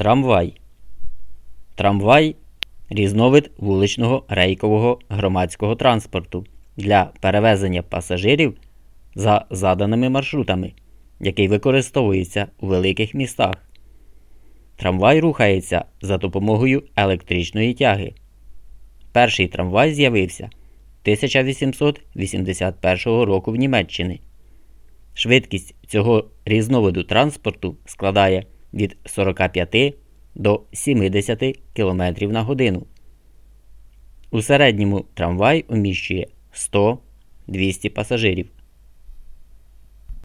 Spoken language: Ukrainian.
Трамвай. Трамвай різновид вуличного рейкового громадського транспорту для перевезення пасажирів за заданими маршрутами, який використовується у великих містах. Трамвай рухається за допомогою електричної тяги. Перший трамвай з'явився 1881 року в Німеччині. Швидкість цього різновиду транспорту складає від 45 до 70 км на годину. У середньому трамвай уміщує 100-200 пасажирів.